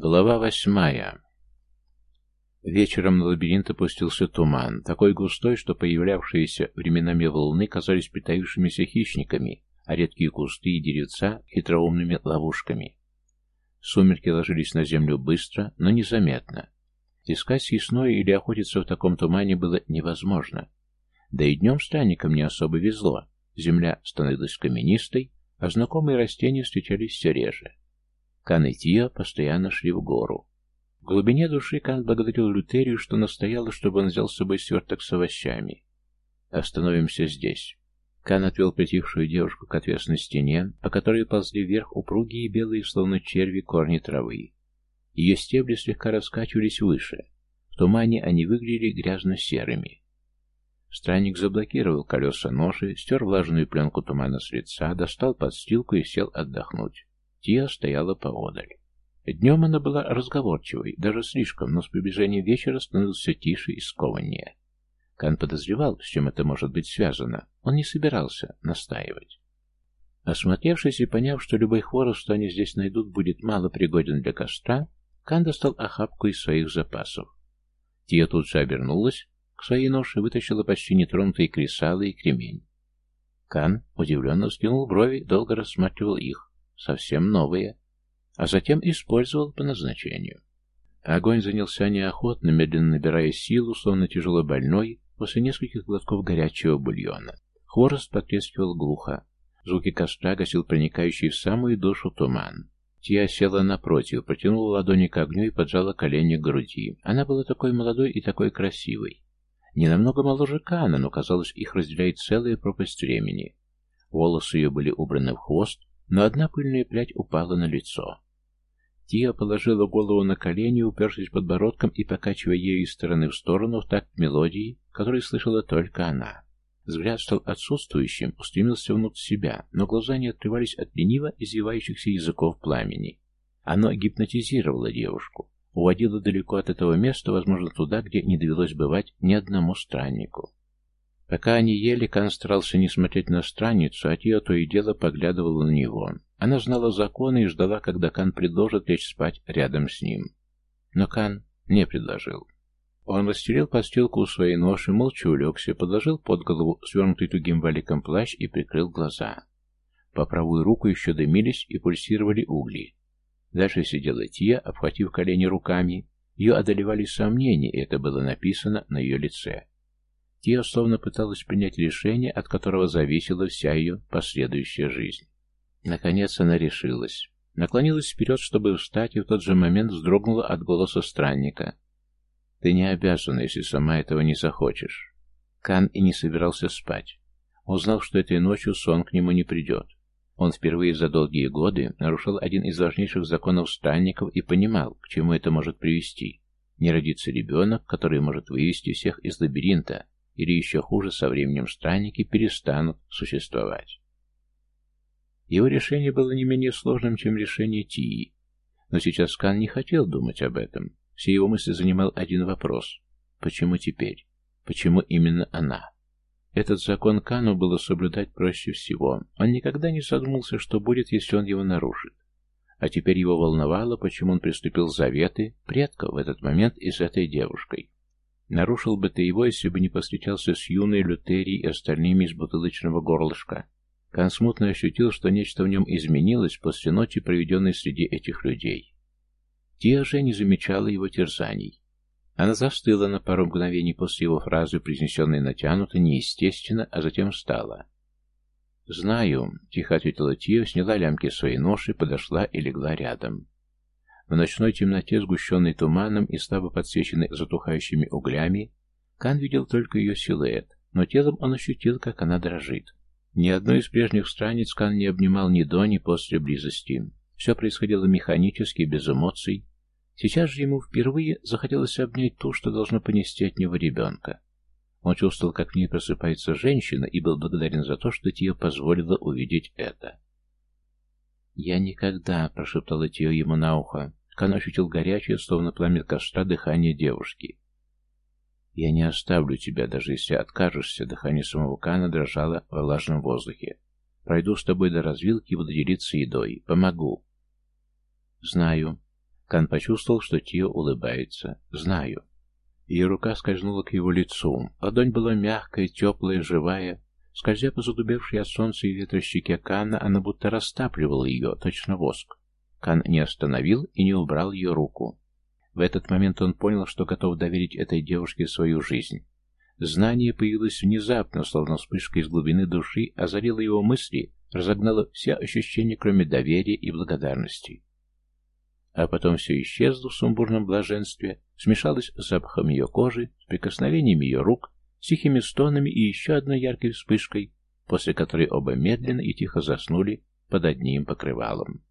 Глава восьмая. Вечером на лабиринт опустился туман, такой густой, что появлявшиеся временами волны казались притаившимися хищниками, а редкие кусты и деревца — хитроумными ловушками. Сумерки ложились на землю быстро, но незаметно. Искать съестное или охотиться в таком тумане было невозможно. Да и днем странникам не особо везло. Земля становилась каменистой, а знакомые растения встречались все реже. Кан и Тио постоянно шли в гору. В глубине души Кан благодарил Лютерию, что настояла, чтобы он взял с собой сверток с овощами. «Остановимся здесь». Кан отвел притихшую девушку к отвесной стене, по которой ползли вверх упругие белые, словно черви, корни травы. Ее стебли слегка раскачивались выше. В тумане они выглядели грязно-серыми. Странник заблокировал колеса ноши, стер влажную пленку тумана с лица, достал подстилку и сел отдохнуть. Тия стояла поодаль. Днем она была разговорчивой, даже слишком, но с приближением вечера становилась все тише и скованнее. Кан подозревал, с чем это может быть связано. Он не собирался настаивать. Осмотревшись и поняв, что любой хворост, что они здесь найдут, будет мало пригоден для костра, Кан достал охапку из своих запасов. Тия тут же обернулась, к своей ноше вытащила почти нетронутые кресалы и кремень. Кан удивленно скинул брови, долго рассматривал их совсем новые, а затем использовал по назначению. Огонь занялся неохотно, медленно набирая силу, словно тяжело больной, после нескольких глотков горячего бульона. Хворост потрескивал глухо. Звуки костра гасил проникающий в самую душу туман. Тия села напротив, протянула ладони к огню и поджала колени к груди. Она была такой молодой и такой красивой. Не намного моложе Кана, но, казалось, их разделяет целая пропасть времени. Волосы ее были убраны в хвост, но одна пыльная прядь упала на лицо. Тия положила голову на колени, упершись подбородком и покачивая ею из стороны в сторону в такт мелодии, которую слышала только она. Взгляд стал отсутствующим, устремился внутрь себя, но глаза не открывались от лениво извивающихся языков пламени. Оно гипнотизировало девушку, уводило далеко от этого места, возможно, туда, где не довелось бывать ни одному страннику. Пока они ели, Кан старался не смотреть на страницу, а Тио то и дело поглядывала на него. Она знала законы и ждала, когда Кан предложит лечь спать рядом с ним. Но Кан не предложил. Он расстелил подстилку у своей ноши, молча улегся, подложил под голову свернутый тугим валиком плащ и прикрыл глаза. По правую руку еще дымились и пульсировали угли. Дальше сидела Тия, обхватив колени руками. Ее одолевали сомнения, и это было написано на ее лице. Тия словно пыталась принять решение, от которого зависела вся ее последующая жизнь. Наконец она решилась. Наклонилась вперед, чтобы встать, и в тот же момент вздрогнула от голоса странника. «Ты не обязана, если сама этого не захочешь». Кан и не собирался спать. Он знал, что этой ночью сон к нему не придет. Он впервые за долгие годы нарушил один из важнейших законов странников и понимал, к чему это может привести. Не родится ребенок, который может вывести всех из лабиринта, или еще хуже, со временем странники перестанут существовать. Его решение было не менее сложным, чем решение Тии. Но сейчас Кан не хотел думать об этом. Все его мысли занимал один вопрос. Почему теперь? Почему именно она? Этот закон Кану было соблюдать проще всего. Он никогда не задумался, что будет, если он его нарушит. А теперь его волновало, почему он приступил заветы предков в этот момент и с этой девушкой. Нарушил бы ты его, если бы не повстречался с юной Лютерией и остальными из бутылочного горлышка. Кан смутно ощутил, что нечто в нем изменилось после ночи, проведенной среди этих людей. Тия же не замечала его терзаний. Она застыла на пару мгновений после его фразы, произнесенной натянуто, неестественно, а затем встала. «Знаю», — тихо ответила Тия, сняла лямки своей ноши, подошла и легла рядом. В ночной темноте, сгущенной туманом и слабо подсвеченной затухающими углями, Кан видел только ее силуэт, но телом он ощутил, как она дрожит. Ни одной из прежних страниц Кан не обнимал ни до, ни после близости. Все происходило механически, без эмоций. Сейчас же ему впервые захотелось обнять ту, что должно понести от него ребенка. Он чувствовал, как в ней просыпается женщина, и был благодарен за то, что Тия позволила увидеть это. «Я никогда», — прошептала Тия ему на ухо, Кан ощутил горячее, словно пламя костра, дыхание девушки. «Я не оставлю тебя, даже если откажешься», — дыхание самого Кана дрожало во влажном воздухе. «Пройду с тобой до развилки и буду делиться едой. Помогу». «Знаю». Кан почувствовал, что Тио улыбается. «Знаю». Ее рука скользнула к его лицу. Ладонь была мягкая, теплая, живая. Скользя по задубевшей от солнца и ветра щеке Кана, она будто растапливала ее, точно воск. Кан не остановил и не убрал ее руку. В этот момент он понял, что готов доверить этой девушке свою жизнь. Знание появилось внезапно, словно вспышка из глубины души, озарило его мысли, разогнало все ощущения, кроме доверия и благодарности. А потом все исчезло в сумбурном блаженстве, смешалось с запахом ее кожи, с прикосновением ее рук, с тихими стонами и еще одной яркой вспышкой, после которой оба медленно и тихо заснули под одним покрывалом.